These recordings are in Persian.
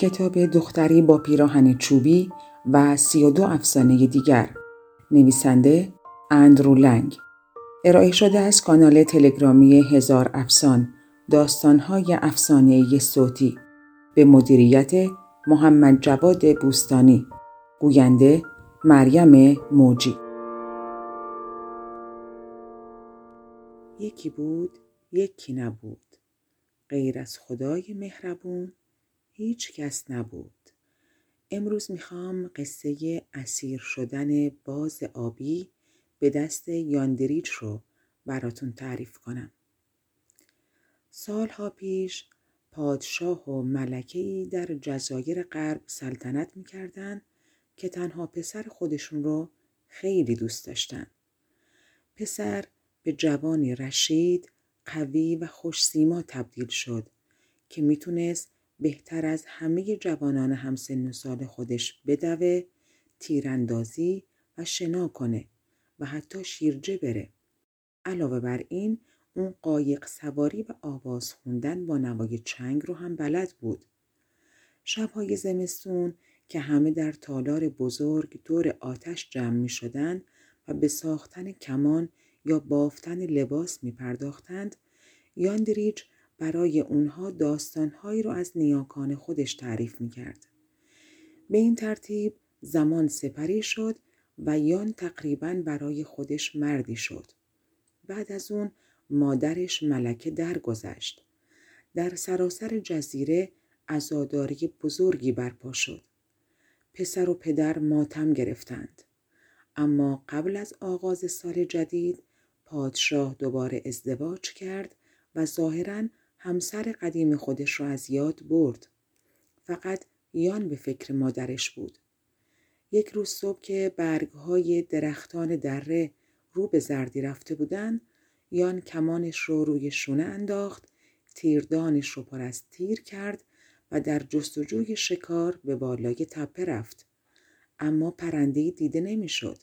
کتاب دختری با پیراهن چوبی و سی و دو افسانه دیگر. نویسنده اندرو لنگ. ارائه شده از کانال تلگرامی هزار افسان داستانهای افسانه صوتی. به مدیریت محمد جواد بوستانی. گوینده مریم موجی. یکی بود یکی نبود. غیر از خدای مهربون هیچ کس نبود. امروز می‌خوام قصه اسیر شدن باز آبی به دست یاندریج رو براتون تعریف کنم. سالها پیش پادشاه و ملکه‌ای در جزایر غرب سلطنت می‌کردن که تنها پسر خودشون رو خیلی دوست داشتن. پسر به جوانی رشید، قوی و خوشسیما تبدیل شد که می‌تونست بهتر از همه جوانان همسن و سال خودش بدوه، تیراندازی و شنا کنه و حتی شیرجه بره. علاوه بر این اون قایق سواری و آواز خوندن با نوای چنگ رو هم بلد بود. شبهای زمستون که همه در تالار بزرگ دور آتش جمع می شدن و به ساختن کمان یا بافتن لباس می پرداختند، یاندریج برای اونها داستانهایی رو از نیاکان خودش تعریف می کرد. به این ترتیب زمان سپری شد و یان تقریبا برای خودش مردی شد. بعد از اون مادرش ملکه درگذشت. در سراسر جزیره عزاداری بزرگی برپا شد. پسر و پدر ماتم گرفتند. اما قبل از آغاز سال جدید پادشاه دوباره ازدواج کرد و ظاهرا همسر قدیم خودش را از یاد برد. فقط یان به فکر مادرش بود. یک روز صبح که برگهای درختان دره رو به زردی رفته بودن، یان کمانش رو روی شونه انداخت، تیردانش رو پر از تیر کرد و در جستجوی شکار به بالای تپه رفت. اما پرنده دیده نمی‌شد.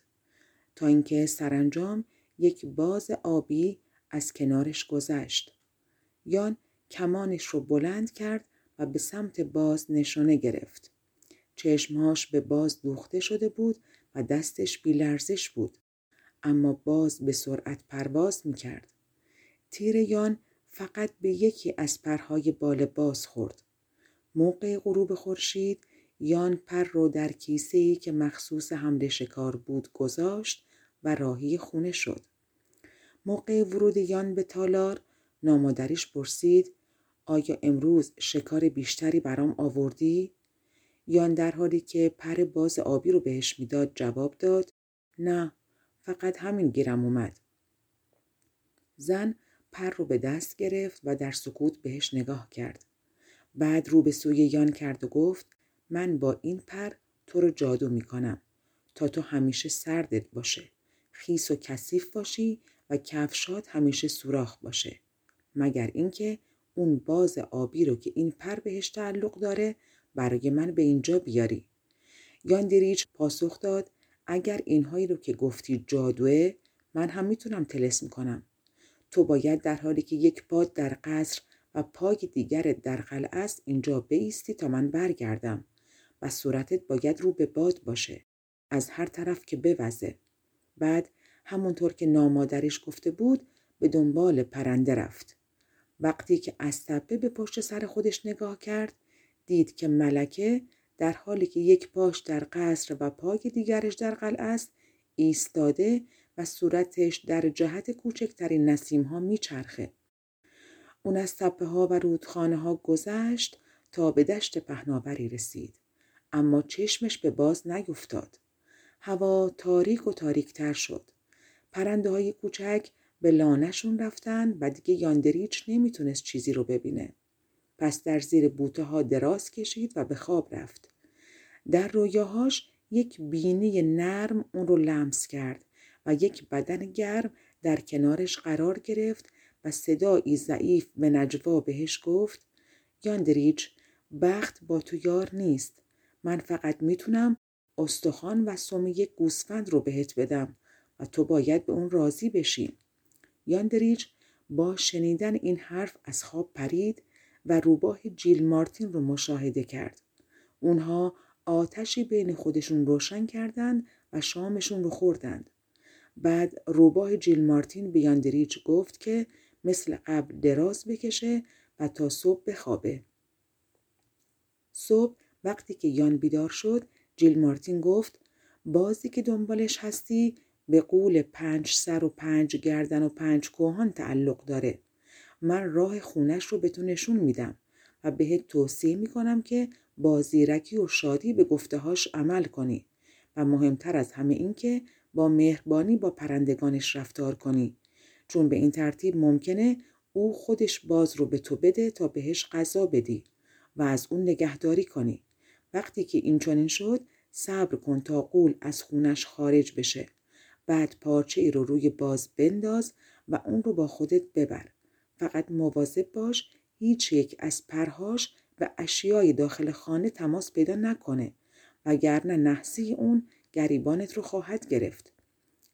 تا اینکه سرانجام یک باز آبی از کنارش گذشت. یان کمانش رو بلند کرد و به سمت باز نشانه گرفت. چشمهاش به باز دوخته شده بود و دستش بیلرزش بود. اما باز به سرعت پرواز می کرد. تیر یان فقط به یکی از پرهای بال باز خورد. موقع غروب خورشید یان پر رو در کیسه که مخصوص حمل شکار بود گذاشت و راهی خونه شد. موقع ورود یان به تالار نامادریش پرسید آیا امروز شکار بیشتری برام آوردی؟ یان در حالی که پر باز آبی رو بهش می‌داد جواب داد نه فقط همین گیرم اومد. زن پر رو به دست گرفت و در سکوت بهش نگاه کرد. بعد رو به سوی یان کرد و گفت من با این پر تو رو جادو می‌کنم تا تو همیشه سردت باشه. خیس و کثیف باشی و کفشات همیشه سوراخ باشه. مگر اینکه اون باز آبی رو که این پر بهش تعلق داره برای من به اینجا بیاری. یاندریچ پاسخ داد اگر اینهایی رو که گفتی جادوه من هم می‌تونم تلس کنم. تو باید در حالی که یک پاد در قصر و پای دیگرت در قلعه است اینجا بیستی تا من برگردم و صورتت باید رو به باد باشه از هر طرف که بوزه بعد همونطور که نامادرش گفته بود به دنبال پرنده رفت وقتی که از تپه به پشت سر خودش نگاه کرد دید که ملکه در حالی که یک پاش در قصر و پای دیگرش در قلعه است ایستاده و صورتش در جهت کوچکترین نسیم ها میچرخه. اون از تپه ها و رودخانه ها گذشت تا به دشت پهناوری رسید. اما چشمش به باز نیفتاد. هوا تاریک و تاریکتر شد. پرنده های کوچک به لانشون رفتن و دیگه یاندریچ نمی‌تونست چیزی رو ببینه. پس در زیر بوته ها دراز کشید و به خواب رفت. در رویاهاش یک بینی نرم اون رو لمس کرد و یک بدن گرم در کنارش قرار گرفت و صدایی ضعیف به نجوا بهش گفت یاندریچ بخت با تو یار نیست. من فقط می‌تونم استخوان و سم یک گوسفند رو بهت بدم و تو باید به اون راضی بشی. یاندریج با شنیدن این حرف از خواب پرید و روباه جیل مارتین رو مشاهده کرد. اونها آتشی بین خودشون روشن کردند و شامشون رو خوردند. بعد روباه جیل مارتین به یاندریچ گفت که مثل قبل دراز بکشه و تا صبح بخوابه. صبح وقتی که یان بیدار شد جیل مارتین گفت بازی که دنبالش هستی به قول پنج سر و پنج گردن و پنج کوهان تعلق داره. من راه خونش رو به تو نشون میدم و بهت توصیه می‌کنم که با زیرکی و شادی به گفتههاش عمل کنی و مهمتر از همه این که با مهربانی با پرندگانش رفتار کنی. چون به این ترتیب ممکنه او خودش باز رو به تو بده تا بهش غذا بدی و از اون نگهداری کنی. وقتی که این چنین شد صبر کن تا قول از خونش خارج بشه. بعد پارچه ای رو روی باز بنداز و اون رو با خودت ببر فقط مواظب باش هیچ یک از پرهاش و اشیای داخل خانه تماس پیدا نکنه وگرنه نحسی اون گریبانت رو خواهد گرفت.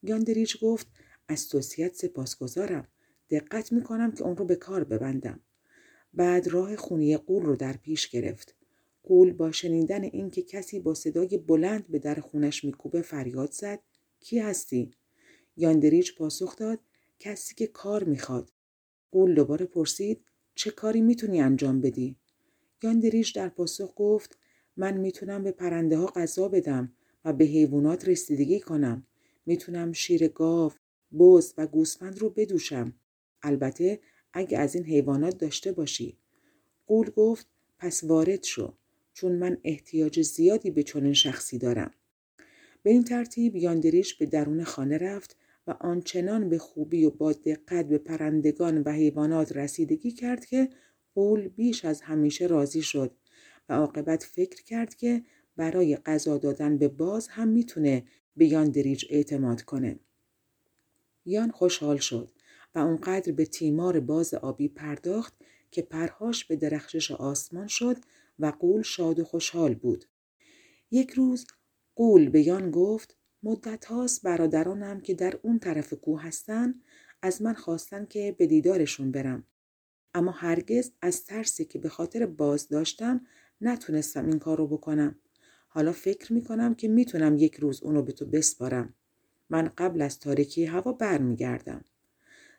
یاندریج گفت از توصیت سپاسگزارم. دقت می‌کنم که اون رو به کار ببندم. بعد راه خونی قول رو در پیش گرفت. قول با شنیدن اینکه کسی با صدای بلند به در خونش میکوبه فریاد زد کی هستی؟ یاندریج پاسخ داد کسی که کار می‌خواد. قول دوباره پرسید چه کاری می‌تونی انجام بدی؟ یاندریج در پاسخ گفت من می‌تونم به پرنده ها غذا بدم و به حیوانات رسیدگی کنم. می‌تونم شیر گاو، بز و گوسفند رو بدوشم. البته اگه از این حیوانات داشته باشی. قول گفت پس وارد شو چون من احتیاج زیادی به چنین شخصی دارم. به این ترتیب یاندریش به درون خانه رفت و آنچنان به خوبی و با دقت به پرندگان و حیوانات رسیدگی کرد که قول بیش از همیشه راضی شد و عاقبت فکر کرد که برای غذا دادن به باز هم می‌تونه به یاندریج اعتماد کنه. یان خوشحال شد و اونقدر به تیمار باز آبی پرداخت که پرهاش به درخشش آسمان شد و قول شاد و خوشحال بود. یک روز قول به یان گفت مدت هاست برادرانم که در اون طرف کوه هستن از من خواستن که به دیدارشون برم. اما هرگز از ترسی که به خاطر باز داشتم نتونستم این کار رو بکنم. حالا فکر می‌کنم که می‌تونم یک روز اونو به تو بسپارم. من قبل از تاریکی هوا برمیگردم.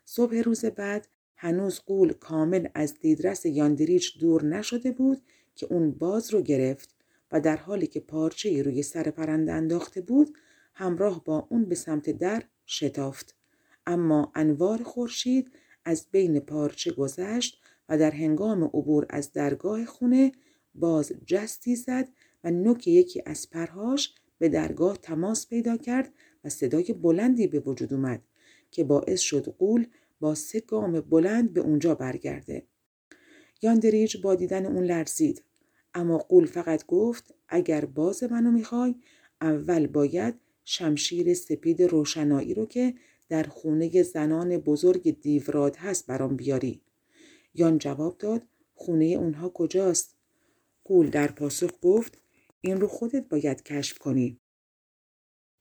صبح روز بعد هنوز قول کامل از دیدرس یاندریچ دور نشده بود که اون باز رو گرفت و در حالی که پارچه روی سر پرنده انداخته بود همراه با اون به سمت در شتافت. اما انوار خورشید از بین پارچه گذشت و در هنگام عبور از درگاه خونه باز جستی زد و نوک یکی از پرهاش به درگاه تماس پیدا کرد و صدای بلندی به وجود اومد که باعث شد قول با سه گام بلند به اونجا برگرده. یاندریج با دیدن اون لرزید اما قول فقط گفت اگر باز منو می‌خوای اول باید شمشیر سپید روشنایی رو که در خونه زنان بزرگ دیوراد هست برام بیاری. یان جواب داد خونه اونها کجاست؟ قول در پاسخ گفت این رو خودت باید کشف کنی.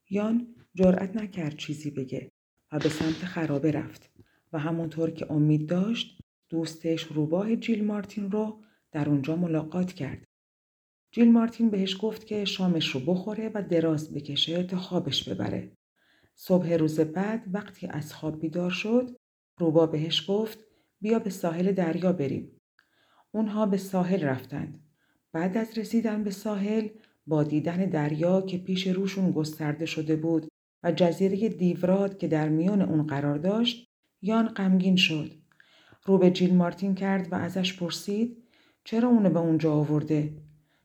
یان جرأت نکرد چیزی بگه و به سمت خرابه رفت و همونطور که امید داشت دوستش روباه جیل مارتین رو در اونجا ملاقات کرد. جیل مارتین بهش گفت که شامش رو بخوره و دراز بکشه تا خوابش ببره. صبح روز بعد وقتی از خواب بیدار شد روبا بهش گفت بیا به ساحل دریا بریم. اونها به ساحل رفتند. بعد از رسیدن به ساحل با دیدن دریا که پیش روشون گسترده شده بود و جزیره دیوراد که در میان اون قرار داشت یان غمگین شد. رو به جیل مارتین کرد و ازش پرسید چرا اونو به اونجا آورده؟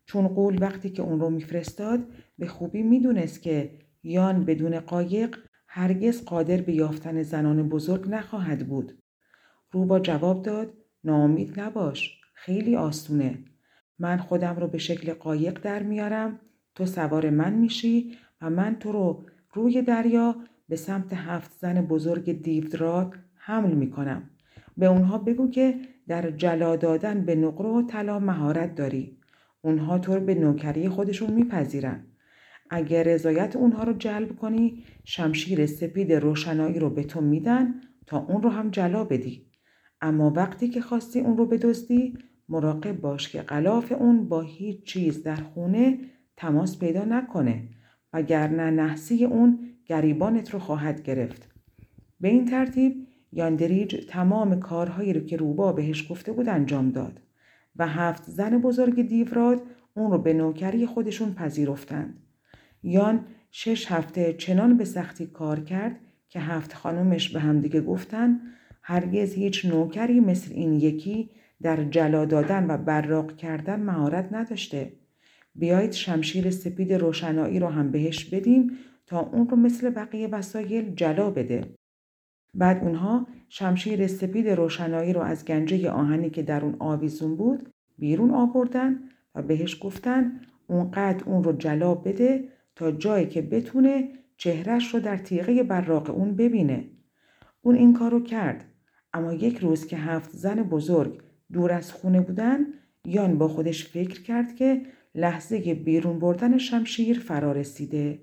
چون قول وقتی که اون رو میفرستاد به خوبی می‌دونست که یان بدون قایق هرگز قادر به یافتن زنان بزرگ نخواهد بود. روبا جواب داد ناامید نباش خیلی آسونه من خودم رو به شکل قایق در میارم تو سوار من میشی و من تو رو روی دریا به سمت هفت زن بزرگ دیودراد حمل می‌کنم به اونها بگو که در جلا دادن به نقره و طلا مهارت داری. اونها تو رو به نوکری خودشون میپذیرن. اگر رضایت اونها رو جلب کنی شمشیر سپید روشنایی رو به تو میدن تا اون رو هم جلا بدی. اما وقتی که خواستی اون رو بدزدی مراقب باش که غلاف اون با هیچ چیز در خونه تماس پیدا نکنه وگرنه نحسی اون گریبانت رو خواهد گرفت. به این ترتیب یاندریج تمام کارهایی رو که روبا بهش گفته بود انجام داد و هفت زن بزرگ دیوراد اون رو به نوکری خودشون پذیرفتند. یان شش هفته چنان به سختی کار کرد که هفت خانومش به همدیگه گفتن هرگز هیچ نوکری مثل این یکی در جلا دادن و براق کردن مهارت نداشته. بیایید شمشیر سپید روشنایی رو هم بهش بدیم تا اون رو مثل بقیه وسایل جلا بده. بعد اونها شمشیر سپید روشنایی رو از گنجه آهنی که در اون آویزون بود بیرون آوردن و بهش گفتن اونقدر اون رو جلا بده تا جایی که بتونه چهرش رو در تیغه براق اون ببینه. اون این کارو کرد اما یک روز که هفت زن بزرگ دور از خونه بودن یان با خودش فکر کرد که لحظه بیرون بردن شمشیر فرا رسیده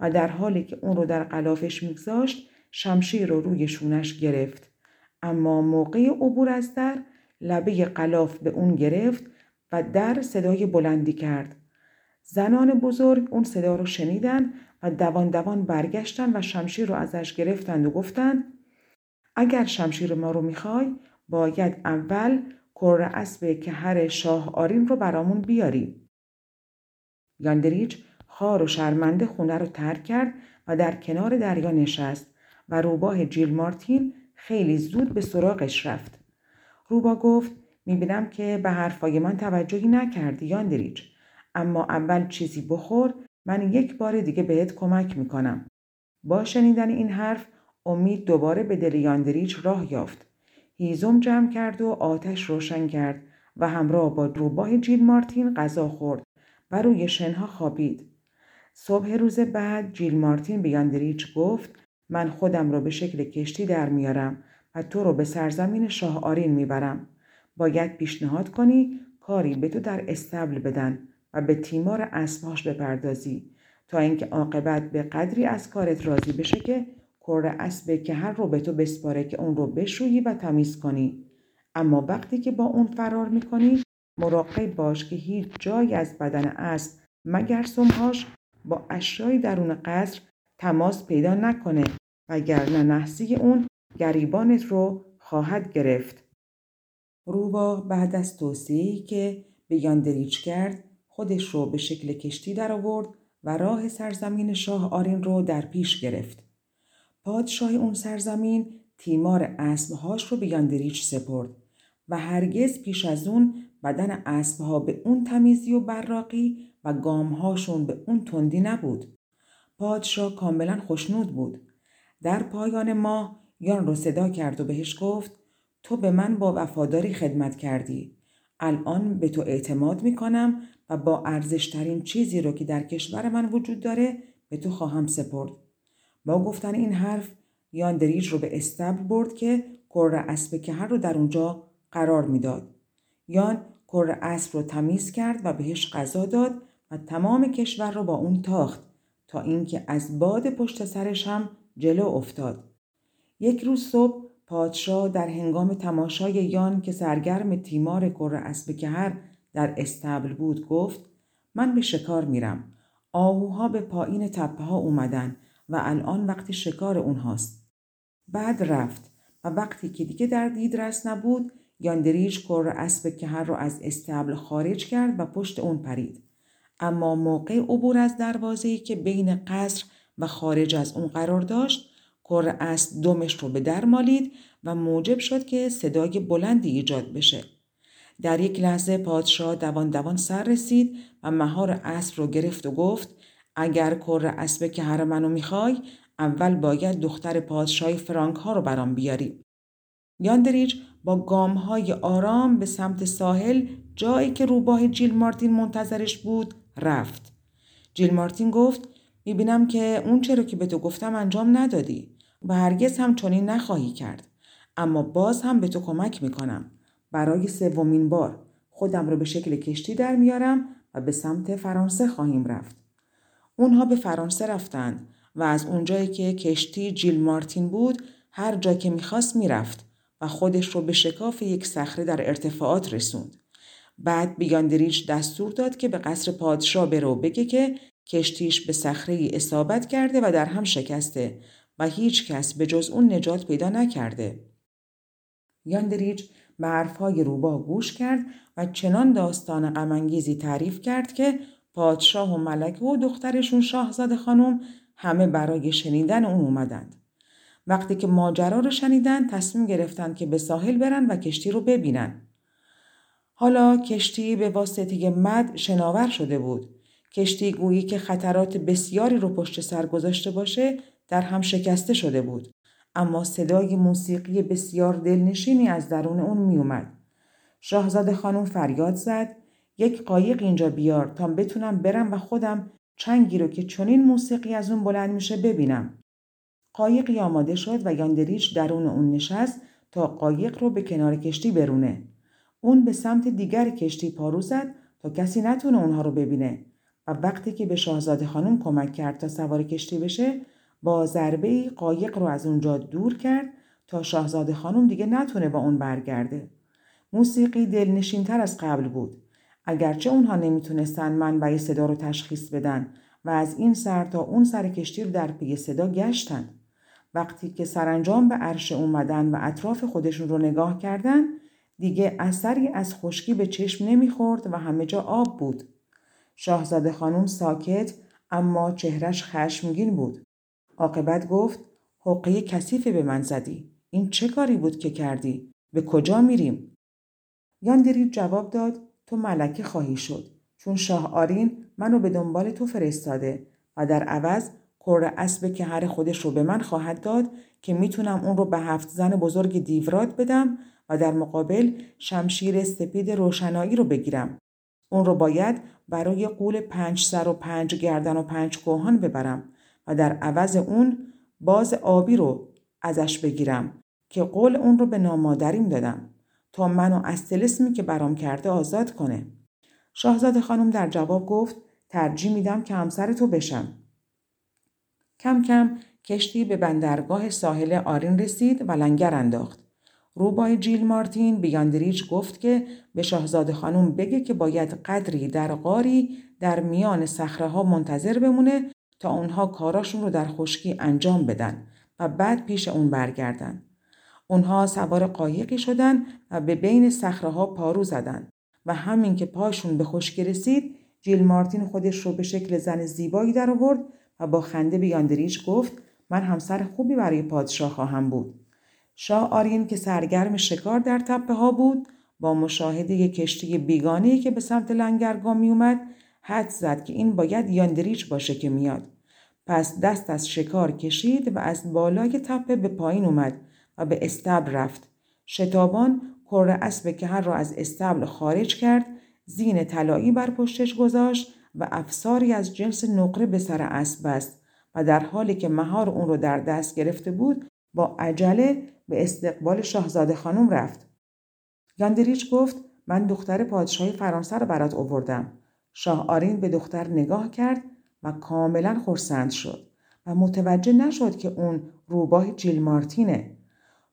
و در حالی که اون رو در قلافش میگذاشت شمشیر رو روی شونش گرفت. اما موقع عبور از در لبه قلاف به اون گرفت و در صدای بلندی کرد. زنان بزرگ اون صدا رو شنیدن و دوان دوان برگشتن و شمشیر رو ازش گرفتند و گفتند اگر شمشیر ما رو می‌خوای باید اول کر اسب که هر شاه آرین رو برامون بیاری. یاندریج خار و شرمنده خونه رو ترک کرد و در کنار دریا نشست. و روباه جیل مارتین خیلی زود به سراغش رفت. روبا گفت می‌بینم که به حرفای من توجهی نکردی یاندریج اما اول چیزی بخور من یک بار دیگه بهت کمک می‌کنم. با شنیدن این حرف امید دوباره به دل یاندریج راه یافت. هیزم جمع کرد و آتش روشن کرد و همراه با روباه جیل مارتین غذا خورد و روی شنها خوابید. صبح روز بعد جیل مارتین به یاندریچ گفت من خودم را به شکل کشتی در میارم و تو رو به سرزمین شاه آرین می‌برم. باید پیشنهاد کنی کاری به تو در استبل بدن و به تیمار اسبهاش بپردازی تا اینکه عاقبت به قدری از کارت راضی بشه که کره اسب که هر رو به تو بسپاره که اون رو بشویی و تمیز کنی اما وقتی که با اون فرار می‌کنی مراقب باش که هیچ جایی از بدن اسب مگر سمهاش با اشیای درون قصر تماس پیدا نکنه وگرنه نحسی اون گریبانت رو خواهد گرفت. روبا بعد از توصیه‌ای که به یاندریچ کرد خودش رو به شکل کشتی در آورد و راه سرزمین شاه آرین رو در پیش گرفت. پادشاه اون سرزمین تیمار اسبهاش رو به یاندریچ سپرد و هرگز پیش از اون بدن اسبها به اون تمیزی و براقی و گامهاشون به اون تندی نبود. پادشاه کاملا خوشنود بود. در پایان ماه یان رو صدا کرد و بهش گفت تو به من با وفاداری خدمت کردی. الان به تو اعتماد می کنم و با ارزشترین چیزی رو که در کشور من وجود داره به تو خواهم سپرد. با گفتن این حرف یان دریج رو به استبل برد که کر اسب کهر رو در اونجا قرار می‌داد. یان کر اسب رو تمیز کرد و بهش غذا داد و تمام کشور رو با اون تاخت تا اینکه از باد پشت سرش هم جلو افتاد. یک روز صبح پادشاه در هنگام تماشای یان که سرگرم تیمار کر اسب کهر در استبل بود گفت من به شکار میرم. آهوها به پایین تپه ها اومدن و الان وقتی شکار اونهاست. بعد رفت و وقتی که دیگه در دیدرس نبود یاندریج کر اسب کهر رو از استبل خارج کرد و پشت اون پرید. اما موقع عبور از دروازه‌ای که بین قصر و خارج از اون قرار داشت کر اسب دمش رو به در مالید و موجب شد که صدای بلندی ایجاد بشه. در یک لحظه پادشاه دوان دوان سر رسید و مهار اسب رو گرفت و گفت اگر کر اسب که هر منو می‌خوای اول باید دختر پادشاهی فرانک ها رو برام بیاری. یاندریج با گام های آرام به سمت ساحل جایی که روباه جیل مارتین منتظرش بود رفت. جیل مارتین گفت می‌بینم که اون چرا که به تو گفتم انجام ندادی و هرگز هم چنین نخواهی کرد. اما باز هم به تو کمک می‌کنم. برای سومین بار خودم رو به شکل کشتی در میارم و به سمت فرانسه خواهیم رفت. اونها به فرانسه رفتند و از اونجایی که کشتی جیل مارتین بود هر جا که می‌خواست می‌رفت و خودش رو به شکاف یک صخره در ارتفاعات رسوند. بعد بیاندریچ دستور داد که به قصر پادشاه برو بگه که کشتیش به صخره اصابت کرده و در هم شکسته و هیچ کس به جز اون نجات پیدا نکرده. یاندریچ به حرفهای روبا گوش کرد و چنان داستان غمانگیزی تعریف کرد که پادشاه و ملکه و دخترشون شاهزاده خانم همه برای شنیدن اون اومدند. وقتی که ماجرا رو شنیدن تصمیم گرفتند که به ساحل برن و کشتی رو ببینن. حالا کشتی به واسطه مد شناور شده بود. کشتی گویی که خطرات بسیاری رو پشت سر گذاشته باشه در هم شکسته شده بود. اما صدای موسیقی بسیار دلنشینی از درون اون میومد. شاهزاده خانم فریاد زد یک قایق اینجا بیار تا بتونم برم و خودم چنگی رو که چنین موسیقی از اون بلند میشه ببینم. قایقی آماده شد و یاندریچ درون اون نشست تا قایق رو به کنار کشتی برونه. اون به سمت دیگر کشتی پارو زد تا کسی نتونه اونها رو ببینه و وقتی که به شاهزاده خانم کمک کرد تا سوار کشتی بشه با ضربه قایق رو از اونجا دور کرد تا شاهزاده خانم دیگه نتونه با اون برگرده. موسیقی دلنشینتر از قبل بود. اگرچه اونها نمی‌تونستن منبع صدا رو تشخیص بدن و از این سر تا اون سر کشتی رو در پی صدا گشتن. وقتی که سرانجام به عرش اومدن و اطراف خودشون رو نگاه کردن دیگه اثری از خشکی به چشم نمی‌خورد و همه جا آب بود. شاهزاده خانم ساکت اما چهرش خشمگین بود. عاقبت گفت حقه کثیفی به من زدی. این چه کاری بود که کردی؟ به کجا میریم؟ یاندری جواب داد تو ملکه خواهی شد چون شاه آرین منو به دنبال تو فرستاده و در عوض کر اسب که هر خودش رو به من خواهد داد که می‌تونم اون رو به هفت زن بزرگ دیورات بدم و در مقابل شمشیر سپید روشنایی رو بگیرم. اون رو باید برای قول پنج سر و پنج گردن و پنج کوهان ببرم و در عوض اون باز آبی رو ازش بگیرم که قول اون رو به نامادریم دادم تا منو از تلسمی که برام کرده آزاد کنه. شاهزاده خانم در جواب گفت ترجیح میدم که همسر تو بشم. کم کم کشتی به بندرگاه ساحل آرین رسید و لنگر انداخت. روبای جیل مارتین بیاندریچ گفت که به شاهزاده خانم بگه که باید قدری در غاری در میان صخره ها منتظر بمونه تا اونها کاراشون رو در خشکی انجام بدن و بعد پیش اون برگردن. اونها سوار قایقی شدن و به بین صخره ها پارو زدن و همین که پاشون به خشکی رسید جیل مارتین خودش رو به شکل زن زیبایی در آورد و با خنده به یاندریچ گفت من همسر خوبی برای پادشاه خواهم بود. شاه آرین که سرگرم شکار در تپه ها بود با مشاهده کشتی بیگانه که به سمت لنگرگاه می اومد حد زد که این باید یاندریچ باشه که میاد. پس دست از شکار کشید و از بالای تپه به پایین اومد و به استبل رفت. شتابان کره اسب هر را از استبل خارج کرد، زین طلایی بر پشتش گذاشت و افساری از جنس نقره به سر اسب بست و در حالی که مهار اون رو در دست گرفته بود با عجله به استقبال شاهزاده خانم رفت. گاندریچ گفت من دختر پادشاهی فرانسه رو برات آوردم. شاه آرین به دختر نگاه کرد و کاملا خورسند شد و متوجه نشد که اون روباه جیل مارتینه.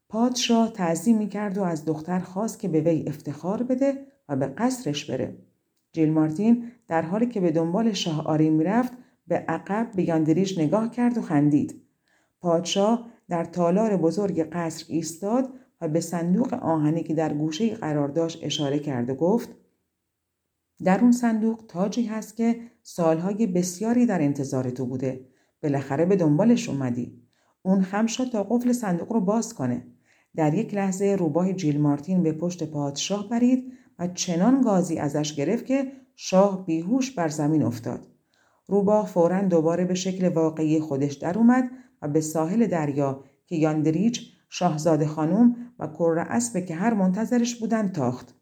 پادشاه تعظیم کرد و از دختر خواست که به وی افتخار بده و به قصرش بره. جیل مارتین در حالی که به دنبال شاه آرین می‌رفت به عقب به یاندریش نگاه کرد و خندید. پادشاه در تالار بزرگ قصر ایستاد و به صندوق آهنی که در گوشه قرار داشت اشاره کرد و گفت در اون صندوق تاجی هست که سالهای بسیاری در انتظار تو بوده. بالاخره به دنبالش اومدی. اون خم شد تا قفل صندوق رو باز کنه. در یک لحظه روباه جیل مارتین به پشت پادشاه برید و چنان گازی ازش گرفت که شاه بیهوش بر زمین افتاد. روباه فورا دوباره به شکل واقعی خودش در اومد و به ساحل دریا که یاندریچ شاهزاده خانم و کره اسب که هر منتظرش بودن تاخت.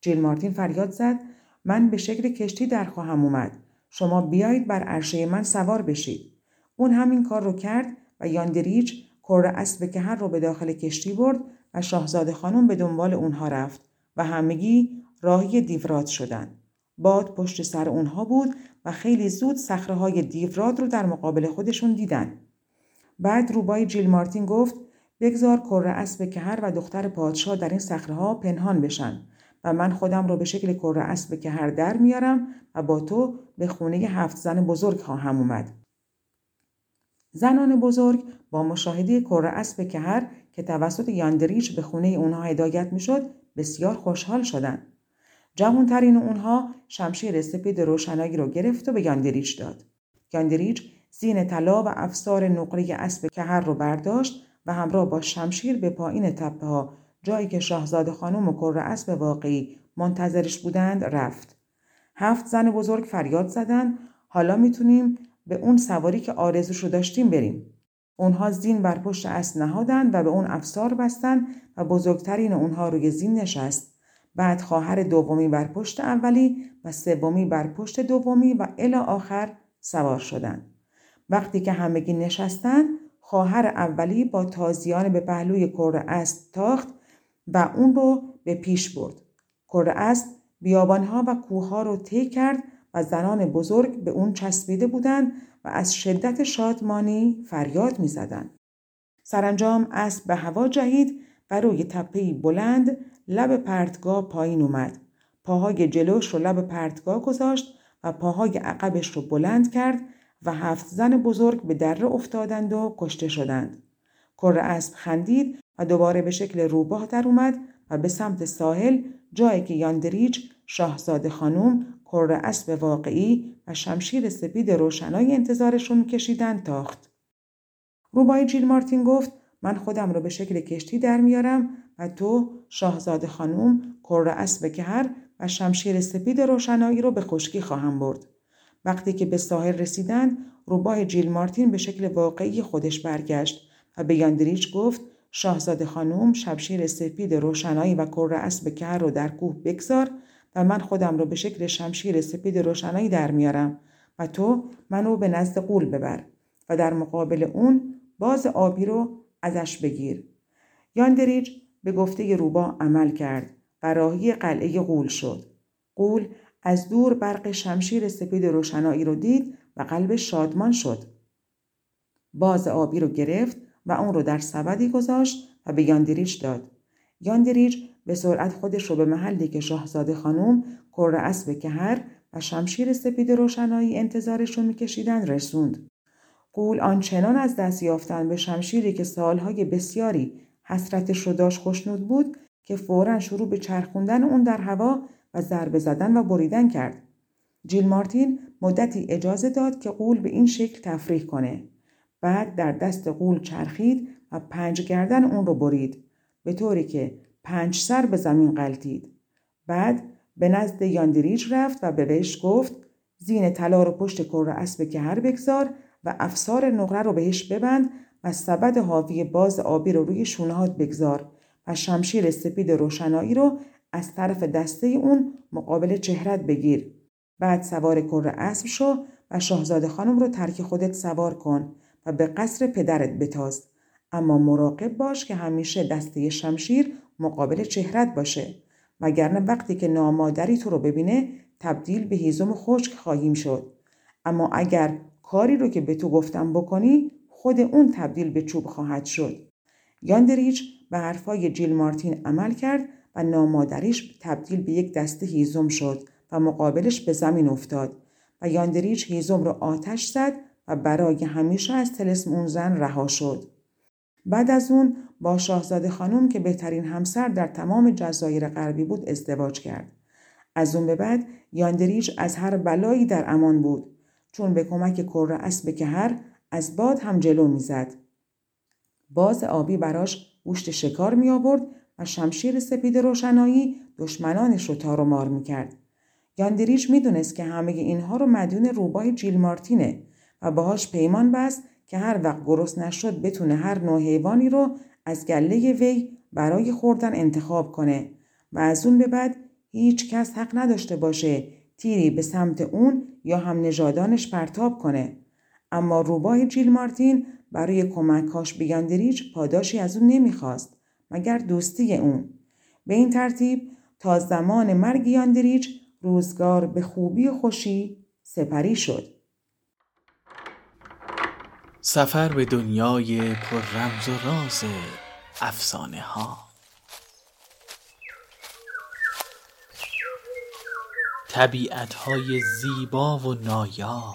جیل مارتین فریاد زد من به شکل کشتی در خواهم اومد. شما بیایید بر عرشه من سوار بشید. اون همین کار رو کرد و یاندریچ کره اسب که هر رو به داخل کشتی برد و شاهزاده خانم به دنبال اونها رفت و همگی راهی دیورات شدند. باد پشت سر اونها بود و خیلی زود صخره های دیوراد رو در مقابل خودشون دیدن. بعد روبای جیل مارتین گفت بگذار کره اسب کهر و دختر پادشاه در این صخره ها پنهان بشن. و من خودم رو به شکل کره اسب که هر در میارم و با تو به خونه هفت زن بزرگ خواهم اومد. زنان بزرگ با مشاهده کره اسب کهر که توسط یاندریچ به خونه اونها هدایت می‌شد بسیار خوشحال شدند. جوانترین اونها شمشیر سپید روشنایی رو گرفت و به یاندریچ داد. یاندریچ زین طلا و افسار نقره اسب کهر رو برداشت و همراه با شمشیر به پایین تپه ها جایی که شاهزاده خانم و کره اسب واقعی منتظرش بودند رفت. هفت زن بزرگ فریاد زدند حالا می‌تونیم به اون سواری که آرزوشو داشتیم بریم. اونها زین بر پشت اسب نهادند و به اون افسار بستند و بزرگترین اونها روی زین نشست. بعد خواهر دومی بر پشت اولی و سومی بر پشت دومی و الی آخر سوار شدند. وقتی که همگی نشستند خواهر اولی با تازیان به پهلوی کره اسب تاخت و اون رو به پیش برد. کره اسب بیابانها و کوهها رو طی کرد و زنان بزرگ به اون چسبیده بودند و از شدت شادمانی فریاد می زدن. سرانجام اسب به هوا جهید و روی تپهی بلند لب پرتگاه پایین اومد. پاهای جلوش رو لب پرتگاه گذاشت و پاهای عقبش رو بلند کرد و هفت زن بزرگ به دره افتادند و کشته شدند. کر اسب خندید و دوباره به شکل روباه در اومد و به سمت ساحل جایی که یاندریچ شاهزاده خانم کر اسب واقعی و شمشیر سپید روشنای انتظارشون میکشیدن تاخت. روبای جیل مارتین گفت من خودم رو به شکل کشتی در میارم و تو شاهزاده خانم کر اسب کهر و شمشیر سپید روشنایی رو به خشکی خواهم برد. وقتی که به ساحل رسیدند روباه جیل مارتین به شکل واقعی خودش برگشت و به یاندریچ گفت شاهزاده خانم شمشیر سپید روشنایی و کر اسب کهر رو در کوه بگذار و من خودم رو به شکل شمشیر سپید روشنایی در میارم و تو منو به نزد قول ببر و در مقابل اون باز آبی رو ازش بگیر. یاندریج به گفته روبا عمل کرد و راهی قلعه قول شد. قول از دور برق شمشیر سپید روشنایی رو دید و قلبش شادمان شد. باز آبی رو گرفت و اون رو در سبدی گذاشت و به یاندریج داد. یاندریج به سرعت خودش رو به محلی که شاهزاده خانم کره اسب کهر و شمشیر سپید روشنایی انتظارش رو میکشیدن رسوند. قول آنچنان از دست یافتن به شمشیری که سالهای بسیاری حسرتش رو داشت خوشنود بود که فورا شروع به چرخوندن اون در هوا و ضربه زدن و بریدن کرد. جیل مارتین مدتی اجازه داد که قول به این شکل تفریح کنه. بعد در دست قول چرخید و پنج گردن اون رو برید به طوری که پنج سر به زمین قلتید. بعد به نزد یاندریج رفت و به بهش گفت زین طلا رو پشت کر اسب که هر بگذار و افسار نقره رو بهش ببند و سبد حاوی باز آبی رو روی شونهات بگذار و شمشیر سپید روشنایی رو از طرف دسته اون مقابل چهرت بگیر. بعد سوار کر اسب شو و شاهزاده خانم رو ترک خودت سوار کن و به قصر پدرت بتاز. اما مراقب باش که همیشه دسته شمشیر مقابل چهرت باشه وگرنه وقتی که نامادری تو رو ببینه تبدیل به هیزم خشک خواهیم شد اما اگر کاری رو که به تو گفتم بکنی خود اون تبدیل به چوب خواهد شد یاندریچ به حرفای جیل مارتین عمل کرد و نامادریش تبدیل به یک دسته هیزم شد و مقابلش به زمین افتاد و یاندریچ هیزم رو آتش زد و برای همیشه از تلسم اون زن رها شد. بعد از اون با شاهزاده خانم که بهترین همسر در تمام جزایر غربی بود ازدواج کرد. از اون به بعد یاندریج از هر بلایی در امان بود چون به کمک کره اسب که هر از باد هم جلو می‌زد. باز آبی براش گوشت شکار می آورد و شمشیر سپید روشنایی دشمنانش رو تار و مار می کرد. یاندریج می دونست که همه اینها رو مدیون روبای جیل مارتینه و باهاش پیمان بست که هر وقت گرست نشد بتونه هر نوع حیوانی رو از گله وی برای خوردن انتخاب کنه و از اون به بعد هیچ کس حق نداشته باشه تیری به سمت اون یا هم نژادانش پرتاب کنه اما روبای جیل مارتین برای کمکاش به یاندریج پاداشی از اون نمی‌خواست مگر دوستی اون؟ به این ترتیب تا زمان مرگ یاندریج روزگار به خوبی و خوشی سپری شد. سفر به دنیای پر رمز و راز افسانه ها. طبیعتهای زیبا و نایاب.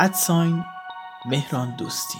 ادساین مهران دوستی.